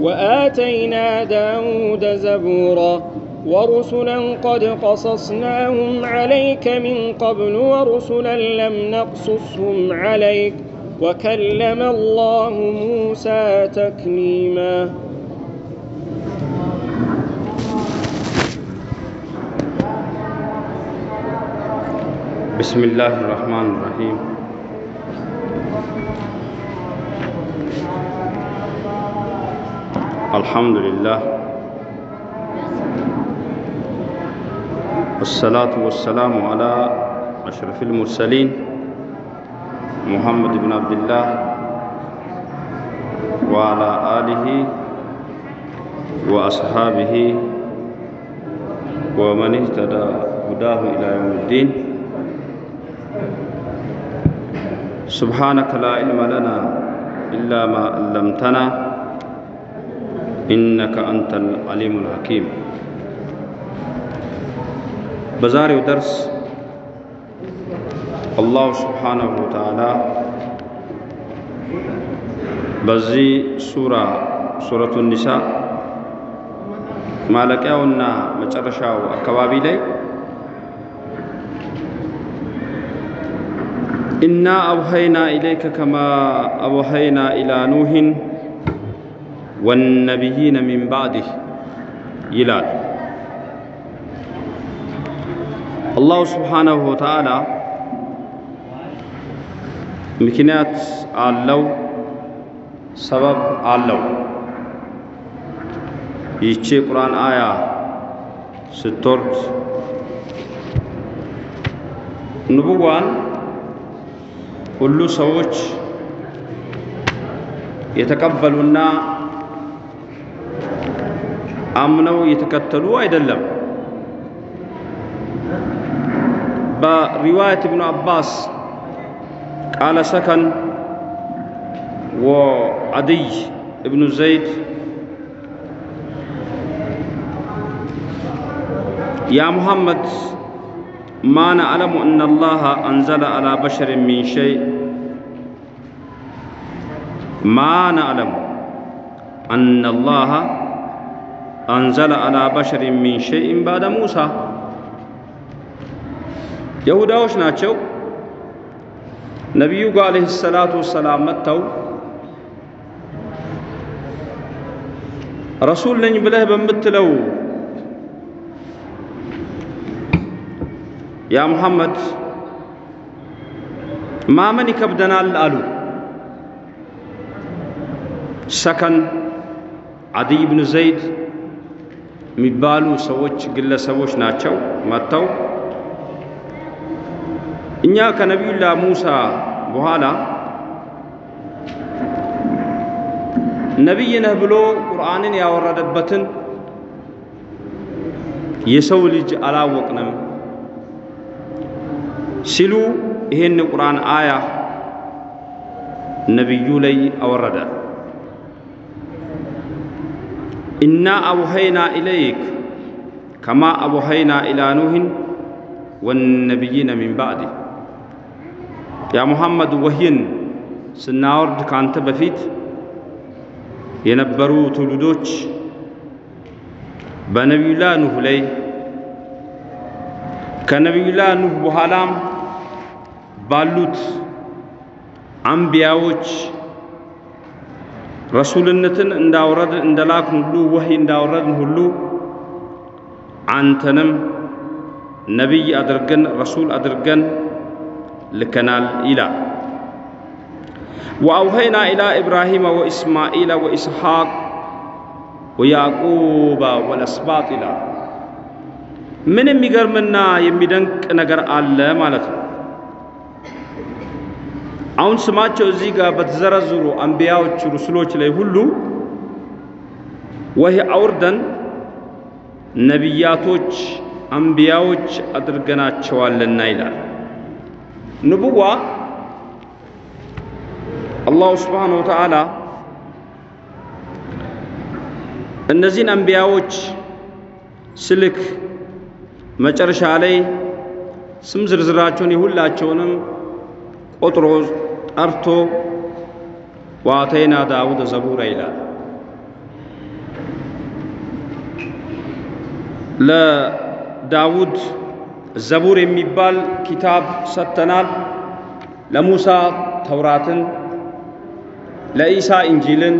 وآتينا داود زبورا ورسلا قد قصصناهم عليك من قبل ورسلا لم نقصصهم عليك وكلم الله موسى تكليما. بسم الله الرحمن الرحيم. الحمد لله والصلاة والسلام على أشرف المرسلين محمد بن عبد الله وعلى آله وأصحابه ومن اهتدى هداه إلى يوم الدين. سبحانك لا علم لنا إلا ما علمتنا. إنك أنت العليم الحكيم. بزار درس. الله سبحانه وتعالى بزي سورة سورة النساء. مالك أولنا مجرشا وكوابي لي. إنا أوحينا إليك كما أوحينا إلى نوح. ወነቢይነ ሚን ባዕድህ ይላል። አላሁ ስብሓነሁ ወተዓላ ምክንያት አለው፣ ሰበብ አለው። ይቺ ቁርአን አያ ስትወርድ ንቡዋን ሁሉ ሰዎች የተቀበሉና አምነው የተከተሉ አይደለም። በሪዋየት ኢብኑ አባስ ቃለ ሰከን ወዐድይ እብኑ ዘይድ ያ ሙሐመድ ما نعلم أن الله أنزل على بشر من شيء ما نعلم أن الله أنزل على بشر من شيء بعد موسى. يهوداوش ناتشو. نبيو عليه الصلاة والسلام متو. رسول لن يبله بمتلو يا محمد ما من كبدنا الألو سكن عدي بن زيد የሚባሉ ሰዎች ግለሰቦች ናቸው። መጥተው እኛ ከነቢዩላህ ሙሳ በኋላ ነቢይ ነህ ብሎ ቁርአንን ያወረደበትን የሰው ልጅ አላወቅንም ሲሉ ይሄን ቁርአን አያ ነቢዩ ላይ አወረደ። ኢና አውሀይና ኢለይክ ከማ አውሀይና ኢላ ኑህን ወነቢይነ ሚን ባዕድ ያ ሙሐመድ ወህይን ስናወርድ ካንተ በፊት የነበሩ ትውልዶች በነቢዩላህ ኑህ ላይ ከነቢዩላህ ኑህ በኋላም ባሉት አንቢያዎች ረሱልነትን እንዳወረድ እንደላክን ሁሉ ወህይ እንዳወረድን ሁሉ አንተንም ነቢይ አድርገን ረሱል አድርገን ልከናል ይላል። ወአውሀይና ኢላ ኢብራሂመ ወኢስማኢለ ወኢስሐቅ ወያዕቁበ ወለስባጥ ይላል። ምን የሚገርምና የሚደንቅ ነገር አለ ማለት ነው። አሁን ስማቸው እዚህ ጋር በተዘረዘሩ አንቢያዎች ሩስሎች ላይ ሁሉ ወህይ አውርደን ነቢያቶች አንቢያዎች አድርገናቸዋልና ይላል። ንቡዋ አላሁ ስብሓነሁ ወተዓላ እነዚህን አንቢያዎች ስልክ መጨረሻ ላይ ስም ዝርዝራቸውን የሁላቸውንም ቆጥሮ ጠርቶ ወአተይና ዳውድ ዘቡራ ይላል። ለዳውድ ዘቡር የሚባል ኪታብ ሰጥተናል። ለሙሳ ተውራትን፣ ለኢሳ እንጂልን፣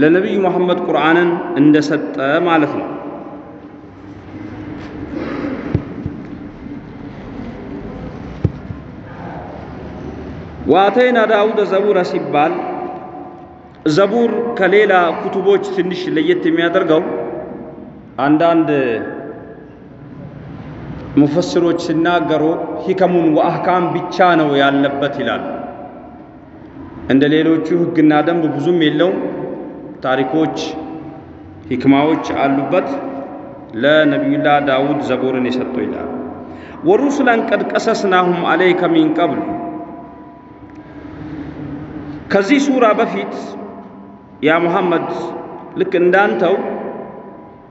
ለነቢዩ መሐመድ ቁርአንን እንደሰጠ ማለት ነው። ወአተይና ዳውደ ዘቡረ ሲባል ዘቡር ከሌላ ኩቱቦች ትንሽ ለየት የሚያደርገው አንዳንድ ሙፈስሮች ሲናገሩ ሂከሙን ወአህካም ብቻ ነው ያለበት ይላል። እንደ ሌሎቹ ሕግና ደንብ ብዙም የለውም። ታሪኮች፣ ሂክማዎች አሉበት። ለነቢዩላህ ዳውድ ዘቡርን የሰጡ ይላል። ወሩሱላን ቀድ ቀሰስናሁም አለይከ ሚን ቀብል ከዚህ ሱራ በፊት ያ ሙሐመድ ልክ እንዳንተው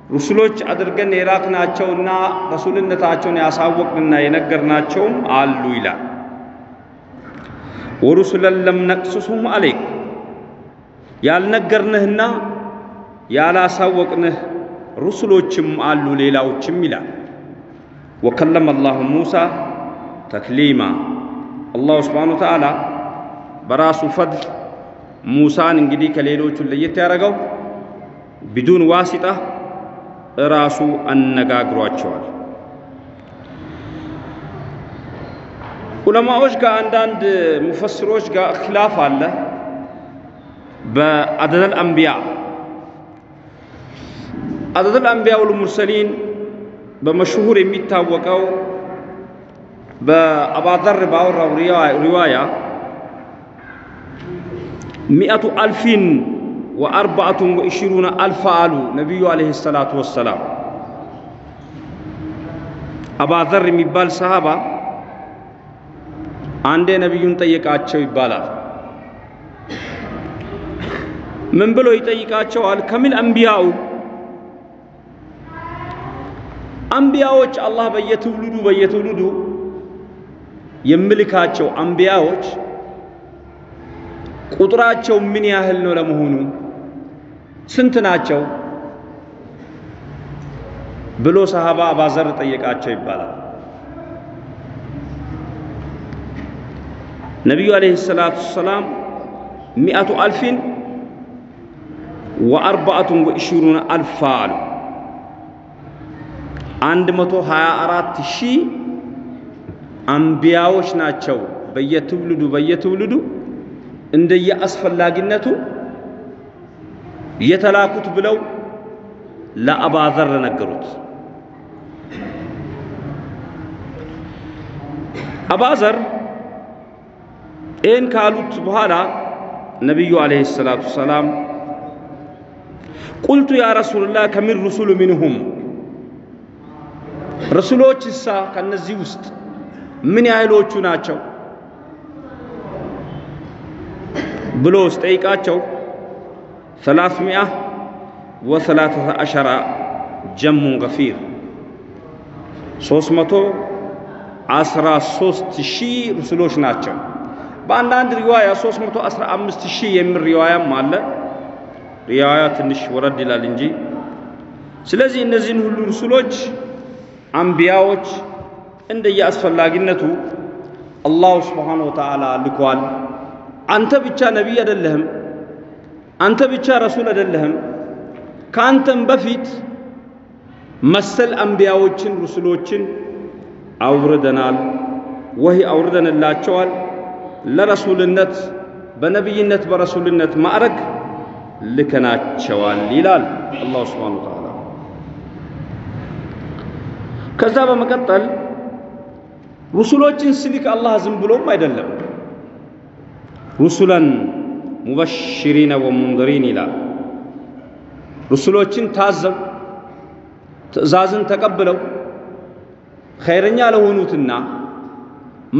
ሩሱሎች አድርገን የላክናቸውና ረሱልነታቸውን ያሳወቅንና የነገርናቸውም አሉ ይላል። ወሩሱለን ለም ነቅሱሱም አለይክ ያልነገርንህና ያላሳወቅንህ ሩሱሎችም አሉ ሌላዎችም ይላል። ወከለመ አላሁ ሙሳ ተክሊማ አላሁ ስብሓነ ወተዓላ በራሱ ፈድል ሙሳን እንግዲህ ከሌሎቹ ለየት ያደረገው ቢዱን ዋሲጣ እራሱ አነጋግሯቸዋል። ዑለማዎች ጋር አንዳንድ ሙፈስሮች ጋር ኪላፍ አለ። በአደደል አንቢያ አደደል አንቢያ ወልሙርሰሊን በመሽሁር የሚታወቀው በአባዘር ባወራው ሪዋያ ሚአቱ አልፊን ወአርባአቱን ወኢሽሩነ አልፋ አሉ ነቢዩ ዓለይሂ ሰላቱ ወሰላም። አባዘር የሚባል ሰሃባ አንዴ ነቢዩን ጠየቃቸው ይባላል። ምን ብሎ ይጠይቃቸዋል? ከሚል አንቢያው አንቢያዎች አላህ በየትውልዱ በየትውልዱ የምልካቸው አንቢያዎች ቁጥራቸው ምን ያህል ነው ለመሆኑ ስንት ናቸው ብሎ ሰሃባ አባዘር ጠየቃቸው ይባላል። ነቢዩ ዓለይሂ ሰላቱ ሰላም ሚአቱ አልፊን ወአርባአቱን ወኢሽሩነ አልፋ አሉ። አንድ መቶ ሀያ አራት ሺህ አንቢያዎች ናቸው በየትውልዱ በየትውልዱ እንደየ አስፈላጊነቱ የተላኩት ብለው ለአባዘር ነገሩት። አባዘር ይህን ካሉት በኋላ ነቢዩ ዓለይሂ ሰላቱ ሰላም ቁልቱ ያ ረሱልላህ ከሚን ሩሱሉ ሚንሁም ረሱሎች እሳ ከነዚህ ውስጥ ምን ያህሎቹ ናቸው ብሎ ስጠይቃቸው ሰላስ ሚአ ወሰላሰተ አሸራ ጀሙን ገፊር ሶስት መቶ አስራ ሶስት ሺህ ሩሱሎች ናቸው። በአንዳንድ ሪዋያ ሶስት መቶ አስራ አምስት ሺህ የሚል ሪዋያም አለ። ሪዋያ ትንሽ ወረድ ይላል እንጂ። ስለዚህ እነዚህን ሁሉ ሩሱሎች አንቢያዎች እንደየ አስፈላጊነቱ አላሁ ስብሓነ ወተዓላ ልኳል። አንተ ብቻ ነቢይ አይደለህም፣ አንተ ብቻ ረሱል አይደለህም። ከአንተም በፊት መሰል አንቢያዎችን ሩሱሎችን አውርደናል፣ ወህይ አውርደንላቸዋል። ለረሱልነት በነቢይነት በረሱልነት ማዕረግ ልከናቸዋል ይላል አላሁ ስብሓነሁ ወተዓላ። ከዛ በመቀጠል ሩሱሎችን ስልክ አላህ ዝም ብሎም አይደለም ሩሱለን ሙበሽሪነ ወሙንዘሪን ይላል። ሩሱሎችን ታዘው ትእዛዝን ተቀብለው ኸይረኛ ለሆኑትና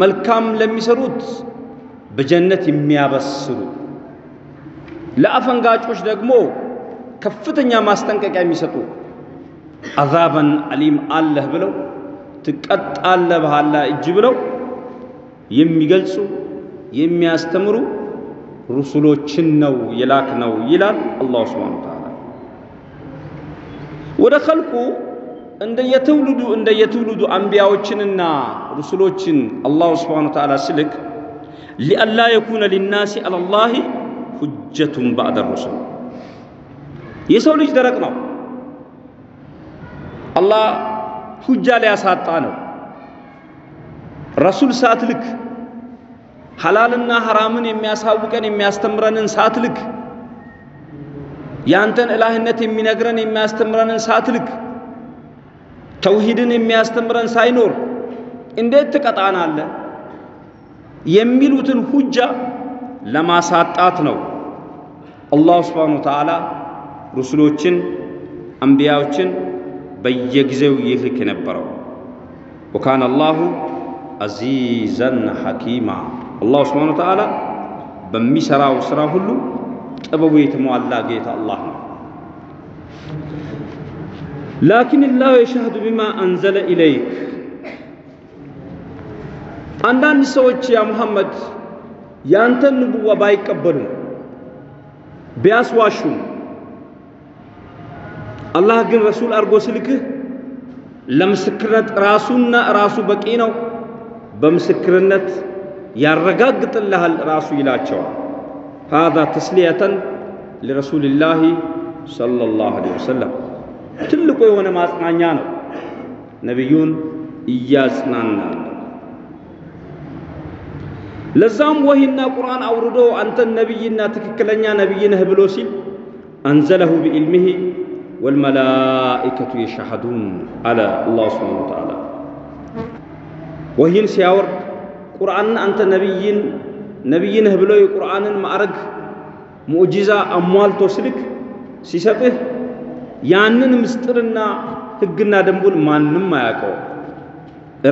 መልካም ለሚሰሩት በጀነት የሚያበስሩ ለአፈንጋጮች ደግሞ ከፍተኛ ማስጠንቀቂያ የሚሰጡ አዛበን አሊም አለህ ብለው ትቀጣለህ በኋላ እጅ ብለው የሚገልጹ የሚያስተምሩ ሩሱሎችን ነው የላክ ነው ይላል አላሁ ስብሓነ ወተዓላ። ወደ ኸልቁ እንደየትውልዱ እንደየትውልዱ አንቢያዎችንና ሩሱሎችን አላሁ ስብሓነ ወተዓላ ሲልክ ሊአላ የኩነ ሊናሲ አለላሂ ሁጀቱን ባዕደ ሩሱል። የሰው ልጅ ደረቅ ነው። አላህ ሁጃ ሊያሳጣ ነው። ረሱል ሳትልክ ሐላልና ሐራምን የሚያሳውቀን የሚያስተምረንን ሳትልክ ያንተን እላህነት የሚነግረን የሚያስተምረንን ሳትልክ ተውሂድን የሚያስተምረን ሳይኖር እንዴት ትቀጣናለህ? የሚሉትን ሁጃ ለማሳጣት ነው አላሁ ስብሓነሁ ወተዓላ ሩሱሎችን አንቢያዎችን በየጊዜው ይልክ የነበረው። وكان الله عزيزا حكيما الله سبحانه وتعالى በሚሰራው ስራ ሁሉ ጥበቡ የተሟላ ጌታ አላህ ነው። لكن الله يشهد بما أنزل إليك። አንዳንድ ሰዎች يا محمد ያንተን ንቡዋ ባይቀበሉም ቢያስዋሹም አላህ ግን ረሱል አድርጎ ስልክህ ለምስክርነት ራሱና ራሱ በቂ ነው፣ በምስክርነት ያረጋግጥልሃል ራሱ ይላቸዋል። ሃዛ ተስሊየተን ሊረሱልላሂ ሰለላሁ ዐለይሂ ወሰለም ትልቁ የሆነ ማጽናኛ ነው። ነቢዩን እያጽናናል። ለዛም ወሂና ቁርአን አውርዶ አንተን ነቢይና ትክክለኛ ነቢይ ነህ ብሎ ሲል አንዘለሁ ቢዕልሚሂ ወልመላኢከቱ የሻሃዱን አለ አላሁ ስብሓነሁ ወተዓላ። ወሂን ሲያወርድ ቁርአንን አንተ ነቢይን ነቢይ ነህ ብሎ የቁርአንን ማዕረግ ሙዕጂዛ አሟልቶ ስልክ ሲሰጥህ ያንን ምስጢርና ሕግና ደንቡን ማንም አያውቀው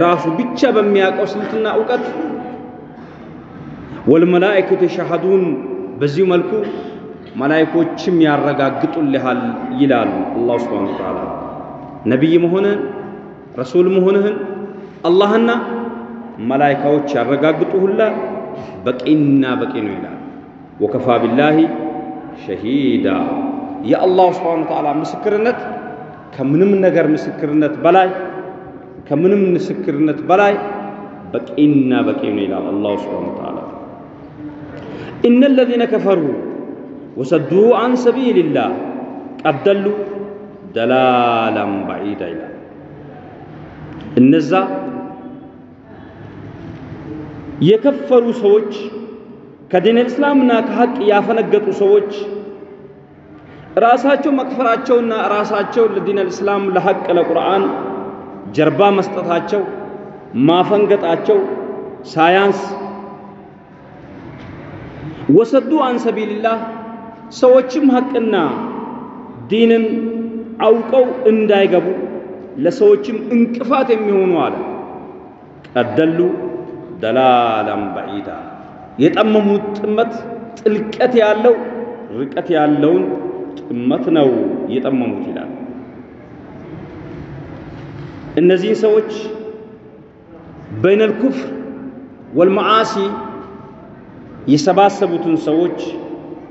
ራሱ ብቻ በሚያውቀው ስልትና እውቀት ወልመላኢከቱ የሻሃዱን በዚሁ መልኩ መላኢኮችም ያረጋግጡልሃል ይላሉ አላሁ ስብሓነሁ ወተዓላ። ነቢይ መሆንህን ረሱል መሆንህን አላህና መላኢካዎች ያረጋግጡሁላ በቂና በቂ ነው ይላል። ወከፋ ቢላሂ ሸሂዳ የአላሁ ስብሓነሁ ወተዓላ ምስክርነት ከምንም ነገር ምስክርነት በላይ ከምንም ምስክርነት በላይ በቂና በቂ ነው ይላል አላሁ ስብሓነሁ ወተዓላ። ኢነ ለዚነ ከፈሩ ወሰዱ አን ሰቢልላህ ቀድ ደሉ ደላላን በዒዳ ይላል። እነዛ የከፈሩ ሰዎች ከዲን እስላምና ከሐቅ ያፈነገጡ ሰዎች ራሳቸው መክፈራቸውና ራሳቸው ለዲን እስላም ለሐቅ ለቁርአን ጀርባ መስጠታቸው ማፈንገጣቸው ሳያንስ ወሰዱ አን ሰቢልላህ ሰዎችም ሐቅና ዲንን አውቀው እንዳይገቡ ለሰዎችም እንቅፋት የሚሆኑ አለ። ቀደሉ ደላላን በዒዳ የጠመሙት ጥመት ጥልቀት ያለው ርቀት ያለውን ጥመት ነው የጠመሙት ይላል። እነዚህን ሰዎች በይነል ኩፍር ወልመዓሲ የሰባሰቡትን ሰዎች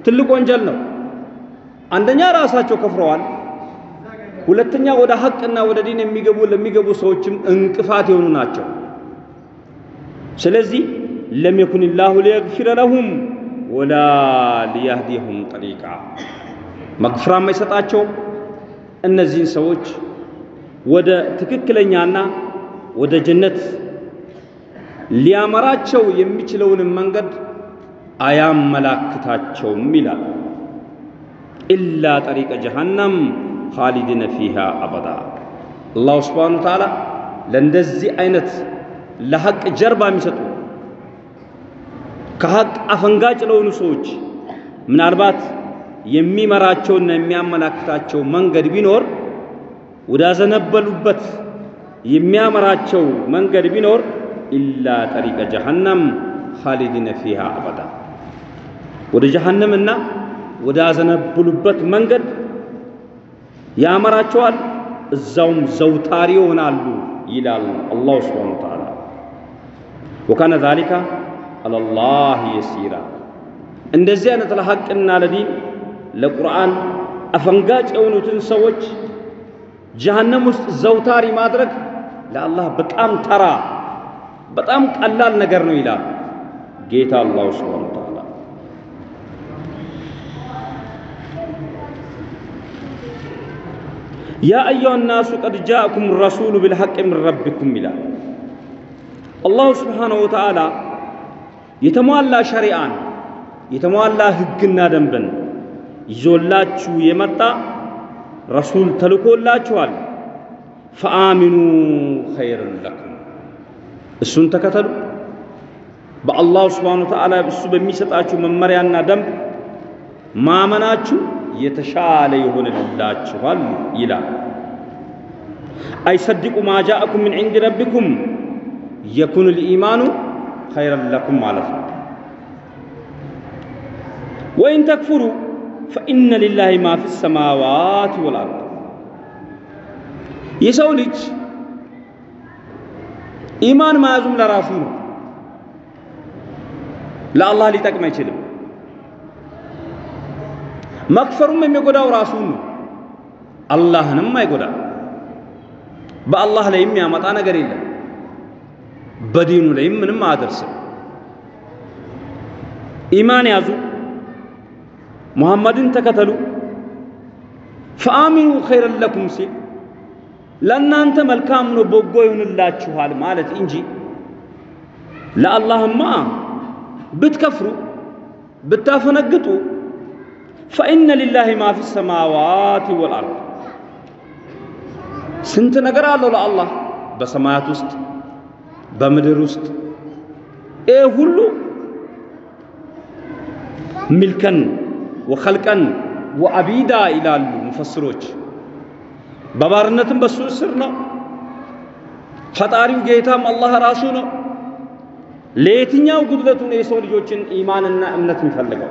ትልቅ ወንጀል ነው። አንደኛ ራሳቸው ከፍረዋል። ሁለተኛ ወደ ሐቅና ወደ ዲን የሚገቡ ለሚገቡ ሰዎችም እንቅፋት የሆኑ ናቸው። ስለዚህ ለም የኩን ላሁ ሊየግፊረ ለሁም ወላ ሊያህዲየሁም ጠሪቃ መግፍራም አይሰጣቸውም። እነዚህን ሰዎች ወደ ትክክለኛና ወደ ጀነት ሊያመራቸው የሚችለውንም መንገድ አያመላክታቸውም ይላል። ኢላ ጠሪቀ ጀሃነም ኻሊዲነ ፊሃ አበዳ። አላሁ ስብሓነሁ ወተዓላ ለእንደዚህ አይነት ለሐቅ ጀርባ የሚሰጡ ከሐቅ አፈንጋጭ ለሆኑ ሰዎች ምናልባት የሚመራቸውና የሚያመላክታቸው መንገድ ቢኖር ወዳዘነበሉበት የሚያመራቸው መንገድ ቢኖር ኢላ ጠሪቀ ጀሃነም ኻሊዲነ ፊሃ አበዳ ወደ ጀሃነምና ወዳዘነበሉበት መንገድ ያመራቸዋል፣ እዛውም ዘውታሪ ይሆናሉ ይላል አላሁ ስብሓነ ወተዓላ። ወካነ ዛሊካ አለላህ የሲራ እንደዚህ አይነት ለሐቅና ለዲን ለቁርአን አፈንጋጭ የሆኑትን ሰዎች ጀሃነም ውስጥ ዘውታሪ ማድረግ ለአላህ በጣም ተራ በጣም ቀላል ነገር ነው ይላል ጌታ አላሁ ስብሓነ ወተዓላ። ያ አዩሃ ናሱ ቀድ ጃአኩም ረሱሉ ቢልሐቅ ምን ረቢኩም ይላል አላሁ ስብሓነሁ ወተዓላ የተሟላ ሸሪዓን የተሟላ ሕግና ደንብን ይዞላችሁ የመጣ ረሱል ተልኮላችኋል። ፈአሚኑ ኸይረን ለኩም እሱን ተከተሉ። በአላሁ ስብሓነሁ ወተዓላ እሱ በሚሰጣችሁ መመሪያና ደንብ ማመናችሁ የተሻለ ይሆንላችኋል ይላል። አይሰድቁ ማ ጃአኩም ምን ዒንድ ረቢኩም የኩን ልኢማኑ ኸይረን ለኩም ማለት ነው። ወኢን ተክፍሩ ፈኢነ ሊላሂ ማ ፊ ሰማዋት ወልአርድ የሰው ልጅ ኢማን መያዙም ለራሱ ነው። ለአላህ ሊጠቅም አይችልም። መክፈሩም የሚጎዳው ራሱን ነው፣ አላህንም አይጎዳ። በአላህ ላይ የሚያመጣ ነገር የለም። በዲኑ ላይም ምንም አያደርስም። ኢማን ያዙ፣ ሙሐመድን ተከተሉ፣ ፈአሚኑ ኸይረን ለኩም ሲል ለእናንተ መልካም ነው በጎ ይሆንላችኋል ማለት እንጂ ለአላህማ ብትከፍሩ ብታፈነግጡ ፈኢነ ሊላሂ ማ ፊ ሰማዋት ወልአርድ ስንት ነገር አለው ለአላህ በሰማያት ውስጥ በምድር ውስጥ ይህ ሁሉ ሚልከን ወኸልቀን ወአቢዳ ይላሉ ሙፈስሮች። በባርነትም በሱ ስር ነው። ፈጣሪው ጌታም አላህ ራሱ ነው። ለየትኛው ጉድለቱ ነው የሰው ልጆችን ኢማንና እምነት የሚፈልገው?